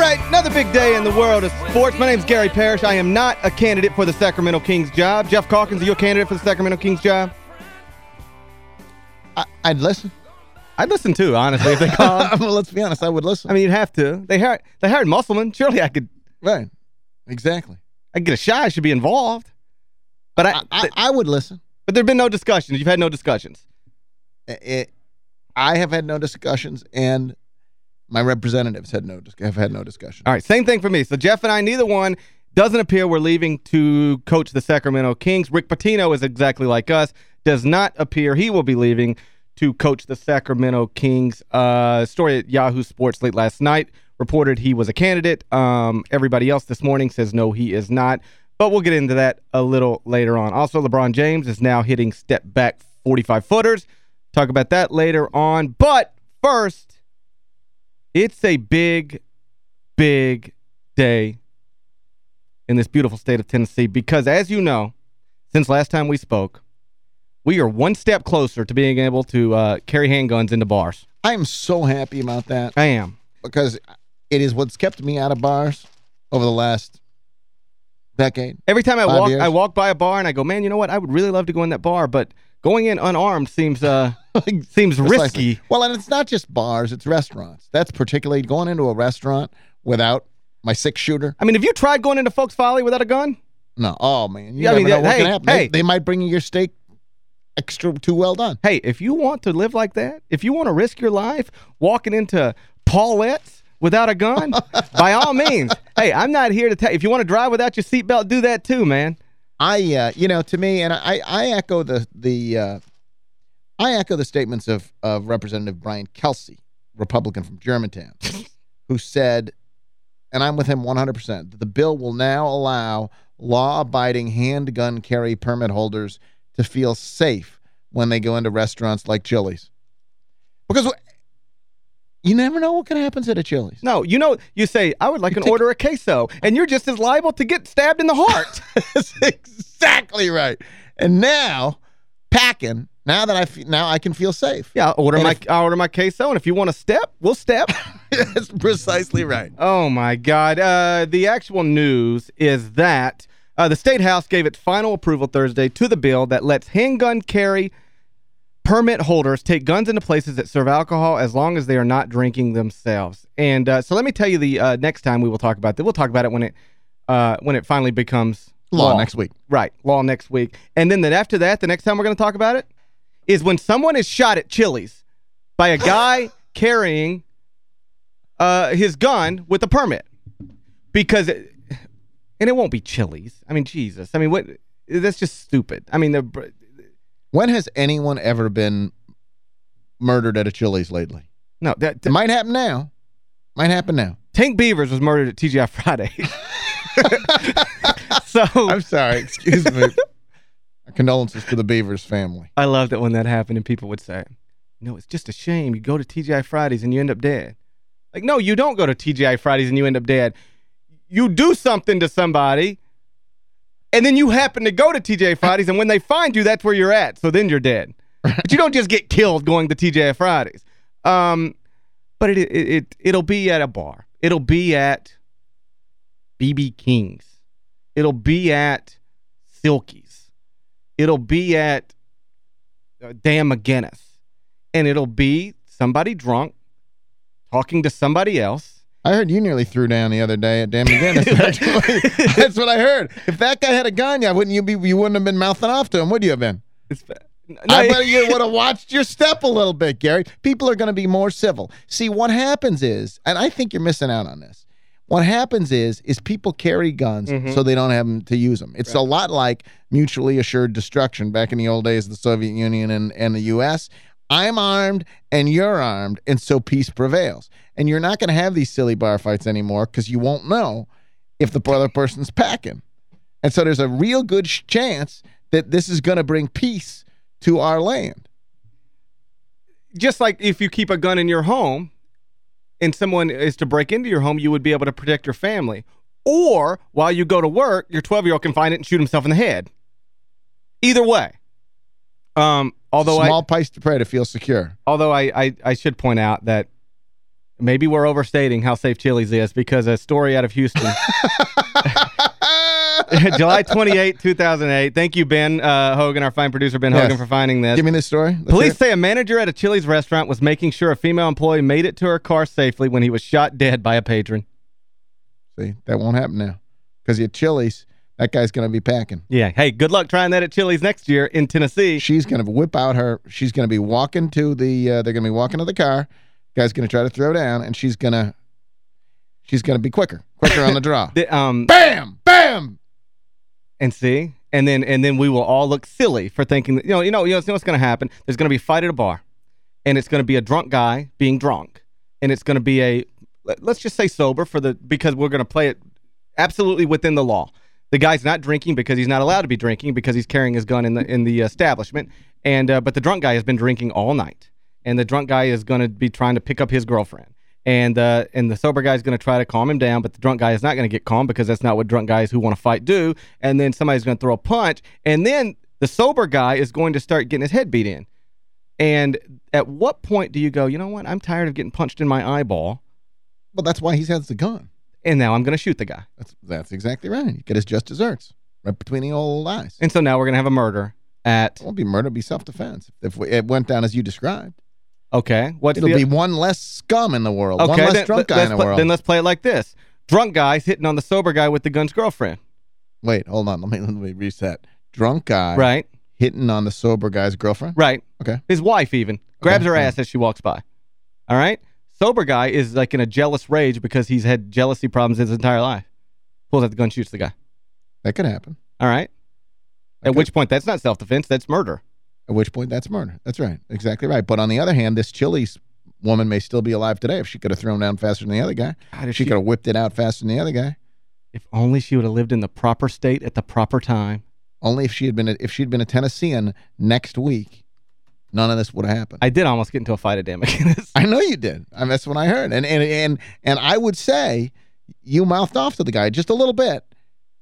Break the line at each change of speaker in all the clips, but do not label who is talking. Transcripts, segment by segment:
right, another big day in the world of sports. My name's Gary Parrish. I am not a candidate for the Sacramento Kings job. Geoff Calkins, are you a candidate for the Sacramento Kings job?
I, would listen.
I'd listen too, honestly, if they called.
well, let's be honest, I would listen.
I mean, you'd have to. They hired, they hired Musselman. Surely I could...
Right. Exactly.
I get a shot. I should be involved. But I,
I, I would listen.
But there have been no discussions. You've had no discussions.
It, I have had no discussions, and my representatives had no have had no discussion.
All right, same thing for me. So Geoff and I, neither one doesn't appear we're leaving to coach the Sacramento Kings. Rick Pitino is exactly like us. Does not appear he will be leaving to coach the Sacramento Kings. Uh, story at Yahoo Sports late last night reported he was a candidate. Um, everybody else this morning says no, he is not. But we'll get into that a little later on. Also, LeBron James is now hitting step back 45-footers. Talk about that later on. But first, it's a big, big day in this beautiful state of Tennessee because, as you know, since last time we spoke, we are one step closer to being able to uh, carry handguns into bars.
I am so happy about that.
I am.
Because it is what's kept me out of bars over the last decade.
Every time I walk years. I walk by a bar and I go, man, you know what? I would really love to go in that bar, but going in unarmed seems uh seems risky.
Well, and it's not just bars, it's restaurants. That's particularly going into a restaurant without my six-shooter.
I mean, have you tried going into Folk's Folly without a gun?
No. Oh, man. You yeah, I mean, know hey. Hey. They, they might bring you your steak extra too well done.
Hey, if you want to live like that, if you want to risk your life walking into Paulette's without a gun, by all means. Hey, I'm not here to tell if you want to drive without your seatbelt, do that too, man.
I, uh, you know, to me, and I, I echo the the uh, I echo the statements of of Representative Brian Kelsey, Republican from Germantown, who said, and I'm with him 100%, that the bill will now allow law-abiding handgun carry permit holders to feel safe when they go into restaurants like Chili's. Because you never know what can happen at a Chili's.
No, you know, you say, I would like you an order of queso, and you're just as liable to get stabbed in the heart.
That's exactly right. And now, packing, now that I now I can feel safe.
Yeah, I'll order and my if, I'll order my queso, and if you want to step, we'll step.
That's precisely right.
Oh, my God. Uh, the actual news is that uh, the State House gave its final approval Thursday to the bill that lets handgun carry – permit holders take guns into places that serve alcohol as long as they are not drinking themselves. And uh, so let me tell you the uh, next time we will talk about that. We'll talk about it when it uh, when it finally becomes
law, law next week.
Right, law next week. And then that after that, the next time we're going to talk about it is when someone is shot at Chili's by a guy carrying uh, his gun with a permit. Because, it, and it won't be Chili's. I mean, Jesus. I mean, what? that's just stupid. I mean, the
when has anyone ever been murdered at a Chili's lately?
No.
That, it might happen now. Might happen now.
Tank Beavers was murdered at TGI Friday. so
I'm sorry. Excuse me. Condolences to the Beavers family.
I loved it when that happened and people would say, no, it's just a shame. You go to TGI Fridays and you end up dead. Like, no, you don't go to TGI Fridays and you end up dead. You do something to somebody and then you happen to go to TGI Fridays, and when they find you, that's where you're at. So then you're dead. but you don't just get killed going to TGI Fridays. Um, but it, it, it, it'll be at a bar. It'll be at BB King's. It'll be at Silky's. It'll be at uh, Dan McGuinness. And it'll be somebody drunk talking to somebody else
I heard you nearly threw down the other day at Dan McGuinness. That's what I heard. If that guy had a gun, yeah, wouldn't you be? You wouldn't have been mouthing off to him, would you have been? No, I bet you would have watched your step a little bit, Gary. People are going to be more civil. See, what happens is, and I think you're missing out on this. What happens is, is people carry guns mm -hmm. so they don't have them to use them. It's right. a lot like mutually assured destruction back in the old days of the Soviet Union and, and the U.S. I'm armed and you're armed, and so peace prevails. And you're not going to have these silly bar fights anymore because you won't know if the other person's packing. And so there's a real good chance that this is going to bring peace to our land.
Just like if you keep a gun in your home and someone is to break into your home, you would be able to protect your family. Or while you go to work, your 12-year-old can find it and shoot himself in the head. Either way. Um, although
Small I, price to pray to feel secure.
Although I, I, I should point out that maybe we're overstating how safe Chili's is because a story out of Houston. July 28, 2008. Thank you, Ben uh, Hogan, our fine producer, Ben yes. Hogan, for finding this.
Give me this story.
Let's Police say a manager at a Chili's restaurant was making sure a female employee made it to her car safely when he was shot dead by a patron.
See, that won't happen now. Because at Chili's, that guy's going to be packing.
Yeah. Hey, good luck trying that at Chili's next year in Tennessee.
She's going to whip out her, she's going to be walking to the, uh, they're going to be walking to the car. Guy's going to try to throw down, and she's going to, she's going to be quicker, quicker on the draw.
the, um,
bam, bam.
And see? And then and then we will all look silly for thinking, that, you know, you know, you know what's going to happen? There's going to be a fight at a bar, and it's going to be a drunk guy being drunk, and it's going to be a, let's just say sober for the, because we're going to play it absolutely within the law. The guy's not drinking because he's not allowed to be drinking because he's carrying his gun in the in the establishment. And uh, but the drunk guy has been drinking all night, and the drunk guy is going to be trying to pick up his girlfriend. And uh, and the sober guy is going to try to calm him down, but the drunk guy is not going to get calm because that's not what drunk guys who want to fight do. And then somebody's going to throw a punch, and then the sober guy is going to start getting his head beat in. And at what point do you go, you know what, I'm tired of getting punched in my eyeball.
Well, that's why he has the gun
and now I'm going to shoot the guy.
That's that's exactly right. You get his just desserts right between the old eyes.
And so now we're going to have a murder at...
It won't be murder, be self-defense. If it went down as you described.
Okay.
What's It'll the... be one less scum in the world, okay, one less then, drunk guy in the world.
Then let's play it like this. Drunk guy's hitting on the sober guy with the gun's girlfriend.
Wait, hold on. Let me, let me reset. Drunk guy.
Right.
Hitting on the sober guy's girlfriend?
Right.
Okay.
His wife even. Grabs okay. her ass as she walks by. All right? Sober guy is like in a jealous rage because he's had jealousy problems his entire life. Pulls out the gun, shoots the guy.
That could happen.
All right. That At could. which point, that's not self-defense, that's murder.
At which point, that's murder. That's right. Exactly right. But on the other hand, this Chili's woman may still be alive today if she could have thrown down faster than the other guy. God, she, she could have whipped it out faster than the other guy.
If only she would have lived in the proper state at the proper time.
Only if she had been a, if she'd been a Tennessean next week none of this would have happened.
I did almost get into a fight at Dan McGuinness.
I know you did. I mean, that's what I heard. And, and, and, and I would say you mouthed off to the guy just a little bit.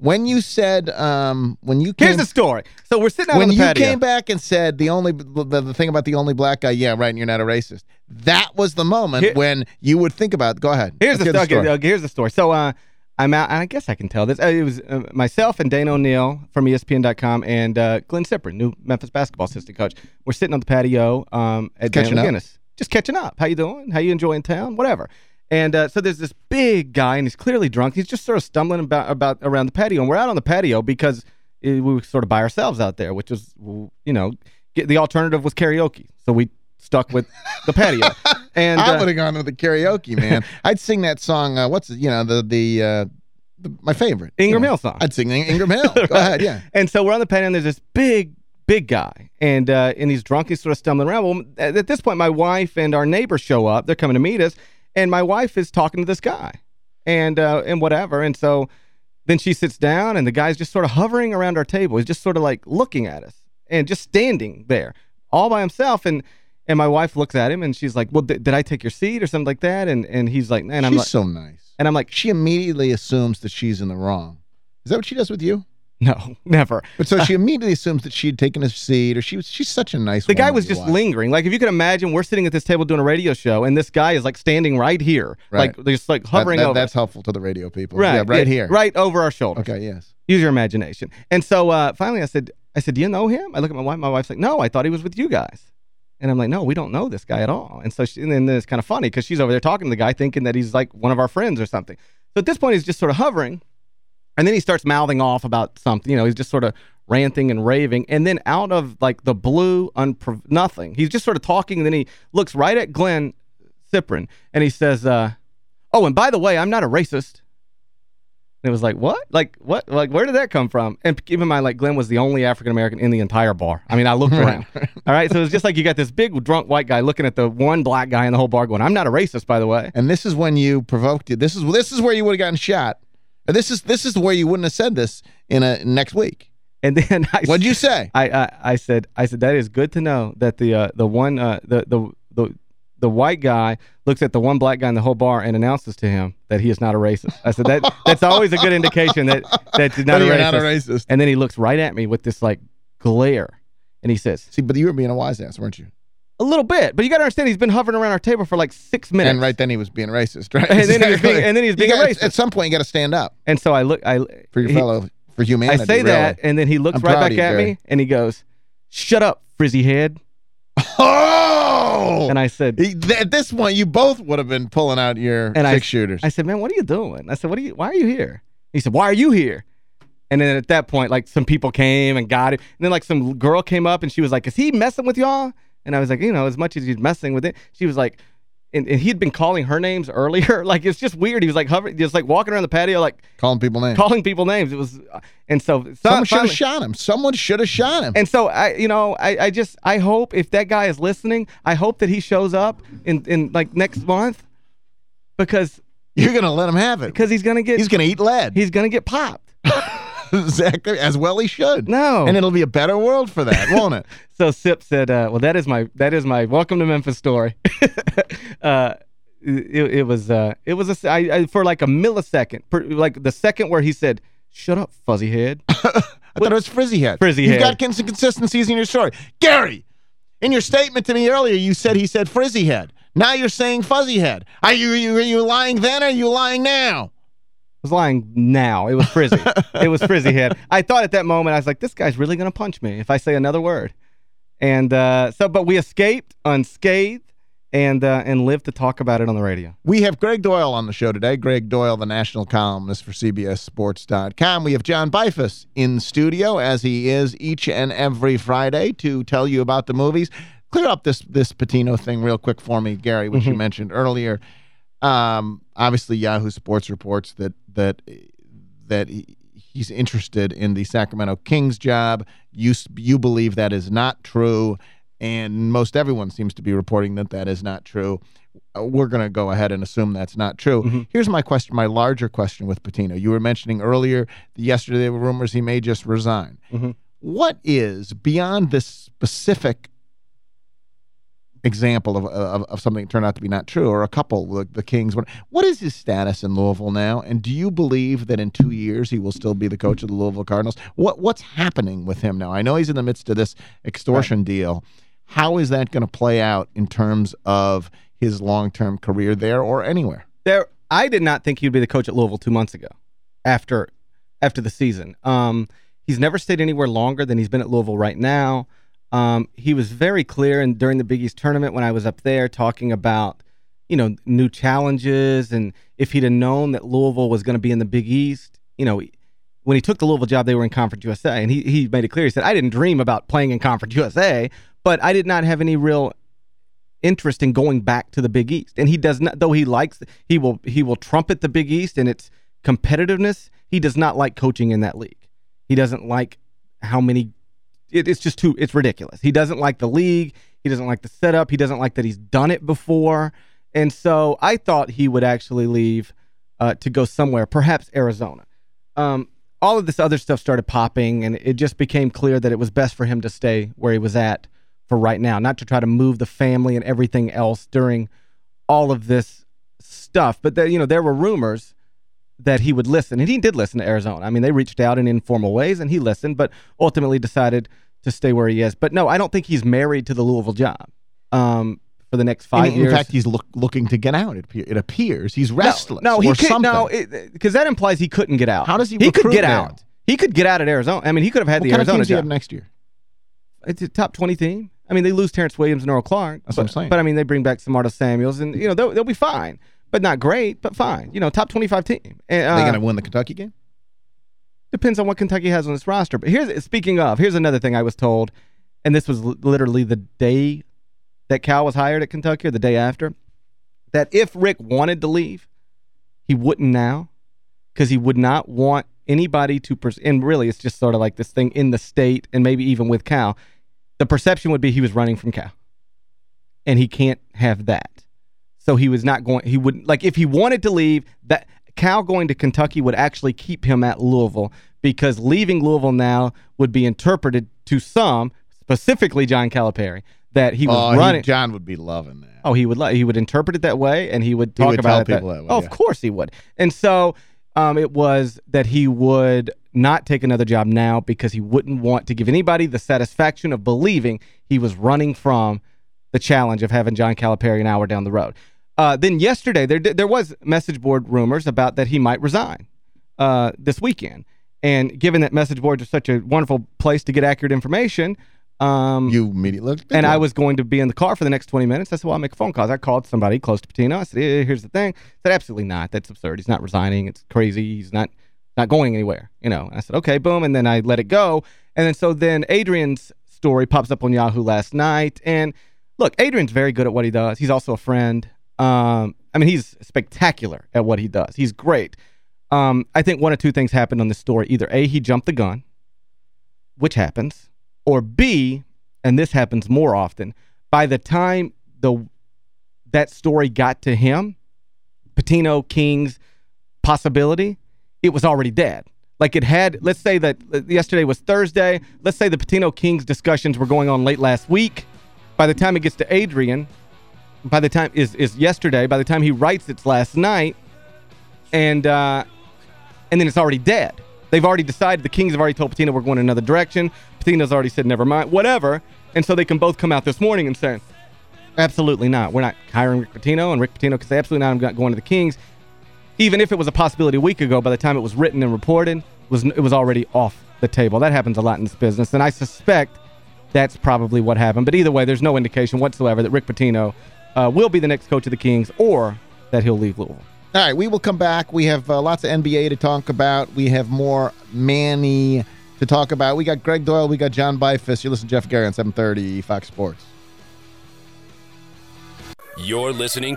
When you said, um, when you came,
Here's the story. So we're sitting out
When
you
patio. When you came back and said the only, the, the, thing about the only black guy, yeah, right, and you're not a racist. That was the moment Here, when you would think about, go ahead.
Here's the, the, story. Here's the story. So, uh, I'm out, and I guess I can tell this. Uh, it was uh, myself and Dana O'Neill from ESPN.com and uh, Glynn Cyprien, new Memphis basketball assistant coach. We're sitting on the patio um, at
catching
Dan. Just catching up. How you doing? How you enjoying town? Whatever. And uh, so there's this big guy, and he's clearly drunk. He's just sort of stumbling about, about around the patio. And we're out on the patio because it, we were sort of by ourselves out there, which was, you know, the alternative was karaoke. So we stuck with the patio. And
I uh, would have gone with the karaoke, man. I'd sing that song. Uh, what's you know the the, uh, the my favorite
Ingram
Hill
song.
I'd sing Ingram Hill. Go ahead, yeah.
And so we're on the patio, and there's this big big guy, and uh, and he's drunk. He's sort of stumbling around. Well, at this point, my wife and our neighbors show up. They're coming to meet us, and my wife is talking to this guy, and uh, and whatever. And so then she sits down, and the guy's just sort of hovering around our table. He's just sort of like looking at us and just standing there all by himself. And and my wife looks at him and she's like, well, did I take your seat or something like that? And and he's like, and I'm
she's
like,
so nice.
And I'm like,
she immediately assumes that she's in the wrong. Is that what she does with you?
No, never.
But so she immediately assumes that she had taken a seat or she was she's such a nice
The guy was just watch. lingering. Like if you can imagine we're sitting at this table doing a radio show and this guy is like standing right here. Right. Like just like hovering
that, that,
over.
That's helpful to the radio people.
Right.
Yeah, right
yeah,
here.
Right over our shoulders.
Okay, yes.
Use your imagination. And so uh, finally I said I said, "Do you know him?" I look at my wife. My wife's like, "No, I thought he was with you guys." And I'm like, no, we don't know this guy at all. And so she, and then it's kind of funny because she's over there talking to the guy thinking that he's like one of our friends or something. So at this point, he's just sort of hovering. And then he starts mouthing off about something. You know, he's just sort of ranting and raving. And then out of like the blue, nothing. He's just sort of talking. And then he looks right at Glynn Cyprien and he says, uh, oh, and by the way, I'm not a racist. And it was like, what? Like, what? Like, where did that come from? And keep in mind, like, Glynn was the only African-American in the entire bar. I mean, I looked around. All right? So it was just like you got this big drunk white guy looking at the one black guy in the whole bar going, I'm not a racist, by the way.
And this is when you provoked it. This is this is where you would have gotten shot. This is this is where you wouldn't have said this in a next week.
And then I
What'd you say?
I, I I said I said that is good to know that the uh, the one uh, the the the the white guy looks at the one black guy in the whole bar and announces to him that he is not a racist. I said that that's always a good indication that that's not, a racist.
not a racist.
And then he looks right at me with this like glare and he says,
"See, but you were being a wise ass, weren't you?"
A little bit, but you got to understand he's been hovering around our table for like six minutes.
And right then he was being racist, right?
And then he was being, and then he was being
gotta,
racist.
At some point, you got to stand up.
And so I look, I
for your
he,
fellow, for humanity.
I say
really.
that, and then he looks
I'm
right back
you,
at
Gary.
me, and he goes, "Shut up, frizzy head."
Oh!
And I said,
at this point, you both would have been pulling out your
And I-
six shooters.
I said, man, what are you doing? I said, what are you, why are you here? He said, why are you here? And then at that point, like some people came and got it. And then like some girl came up and she was like, is he messing with y'all? And I was like, you know, as much as he's messing with it, she was like, and, and he'd been calling her names earlier. like, it's just weird. He was like hovering, just like walking around the patio, like
Calling people names.
calling people names. It was, uh, and so, so
Someone should have shot him. Someone should have shot him.
And so I, you know, I, I just I hope if that guy is listening, I hope that he shows up in in like next month because
You're going to let him have it.
because he's gonna get
He's going to eat lead.
he's gonna get popped.
exactly. As well he should.
No.
And it'll be a better world for that, won't it?
So Sip said, uh, "Well, that is my that is my welcome to Memphis story." uh, it, it was uh, it was a I, I, for like a millisecond, per, like the second where he said, "Shut up, fuzzy head."
I thought it was Frizzy Head.
Frizzy head.
You've
Head.
got cons- inconsistencies in your story. Gary, in your statement to me earlier, you said he said Frizzy Head. Now you're saying Fuzzy Head. Are you, you, are you lying then or are you lying now?
I was lying now. It was frizzy. it was frizzy head. I thought at that moment, I was like, this guy's really going to punch me if I say another word. And uh, so, but we escaped unscathed and uh, and lived to talk about it on the radio.
We have Gregg Doyel on the show today. Gregg Doyel, the national columnist for CBSSports.com. We have John Beifuss in studio, as he is each and every Friday, to tell you about the movies. Clear up this this Pitino thing real quick for me, Gary, which you mentioned earlier. Um, obviously, Yahoo Sports reports that that that he- he's interested in the Sacramento Kings job. You you believe that is not true, and most everyone seems to be reporting that that is not true. Uh, we're going to go ahead and assume that's not true. Here's my question, my larger question with Pitino. You were mentioning earlier that yesterday there were rumors he may just resign.
Mhm.
What is beyond this specific example of, of of something that turned out to be not true, or a couple, like the Kings. What what is his status in Louisville now? And do you believe that in two years he will still be the coach of the Louisville Cardinals? What what's happening with him now? I know he's in the midst of this extortion deal. How is that going to play out in terms of his long term career there or anywhere?
There, I did not think he'd be the coach at Louisville two months ago, after after the season. Um, he's never stayed anywhere longer than he's been at Louisville right now. Um, he was very clear, and during the Big East tournament when I was up there talking about, you know, new challenges, and if he'd have known that Louisville was going to be in the Big East, you know, when he took the Louisville job, they were in Conference USA, and he he made it clear. He said, "I didn't dream about playing in Conference USA, but I did not have any real interest in going back to the Big East. And he does not, though he likes, he will he will trumpet the Big East and its competitiveness. He does not like coaching in that league. He doesn't like how many. It, it's just too. It's ridiculous. He doesn't like the league. He doesn't like the setup. He doesn't like that he's done it before. And so I thought he would actually leave uh, to go somewhere, perhaps Arizona. Um, all of this other stuff started popping, and it just became clear that it was best for him to stay where he was at for right now, not to try to move the family and everything else during all of this stuff. But there, you know, there were rumors that he would listen, and he did listen to Arizona. I mean, they reached out in informal ways, and he listened, but ultimately decided to stay where he is. But no, I don't think he's married to the Louisville job um, for the next five
in, in fact, he's look, looking to get out. It, it appears he's restless.
No, no he could
something.
no, because that implies he couldn't get out.
How does he
He could get
now?
out. He could get out at Arizona. I mean, he could have had
what
the Arizona
teams do you
job.
have next year?
It's a top 20 team. I mean, they lose Terrence Williams and Earl Clark.
That's
but,
what I'm saying.
But, I mean, they bring back Samardo Samuels, and, you know, they'll, they'll be fine. But not great, but fine. You know, top 25 team. And,
Are they
uh,
going to win the Kentucky game?
Depends on what Kentucky has on its roster. But here's speaking of, here's another thing I was told, and this was literally the day that Cal was hired at Kentucky, or the day after, that if Rick wanted to leave, he wouldn't now, because he would not want anybody to, and really it's just sort of like this thing in the state, and maybe even with Cal, the perception would be he was running from Cal. And he can't have that. So he was not going, he would, like if he wanted to leave, that Cal going to Kentucky would actually keep him at Louisville because leaving Louisville now would be interpreted to some, specifically John Calipari, that he was
oh, he-
running.
John would be loving that.
Oh, he would he would interpret it that way, and he would talk
would
about
tell
it. that-
people that way,
oh,
yeah.
of course he would. And so um, it was that he would not take another job now because he wouldn't want to give anybody the satisfaction of believing he was running from the challenge of having John Calipari an hour down the road. Uh, then yesterday, there there was message board rumors about that he might resign uh, this weekend. And given that message boards are such a wonderful place to get accurate information, um,
you immediately looked.
and I was going to be in the car for the next 20 minutes. I said, well, I'll make a phone call. I called somebody close to Pitino. I said, here's the thing. I said, absolutely not. That's absurd. He's not resigning. It's crazy. He's not not going anywhere. You know. And I said, okay, boom. And then I let it go. And then so then Adrian's story pops up on Yahoo last night. And look, Adrian's very good at what he does. He's also a friend. Um, I mean, he's spectacular at what he does. He's great. Um, I think one or two things happened on this story. Either A, he jumped the gun, which happens, or B, and this happens more often, by the time the that story got to him, Pitino King's possibility, it was already dead. Like it had, let's say that yesterday was Thursday. Let's say the Pitino Kings discussions were going on late last week. By the time it gets to Adrian, by the time is is yesterday, by the time he writes it's last night, and uh, and then it's already dead. They've already decided, the Kings have already told Pitino we're going another direction. Pitino's already said never mind, whatever. And so they can both come out this morning and say, absolutely not. We're not hiring Rick Pitino, and Rick Pitino can say, absolutely not, I'm not going to the Kings. Even if it was a possibility a week ago, by the time it was written and reported, it was, it was already off the table. That happens a lot in this business, and I suspect that's probably what happened. But either way, there's no indication whatsoever that Rick Pitino uh, will be the next coach of the Kings or that he'll leave Louisville.
All right, we will come back. We have uh, lots of NBA to talk about. We have more Manny to talk about. We got Gregg Doyel. We got John Beifuss. You listen to Geoff Gary on 730 Fox Sports.
You're listening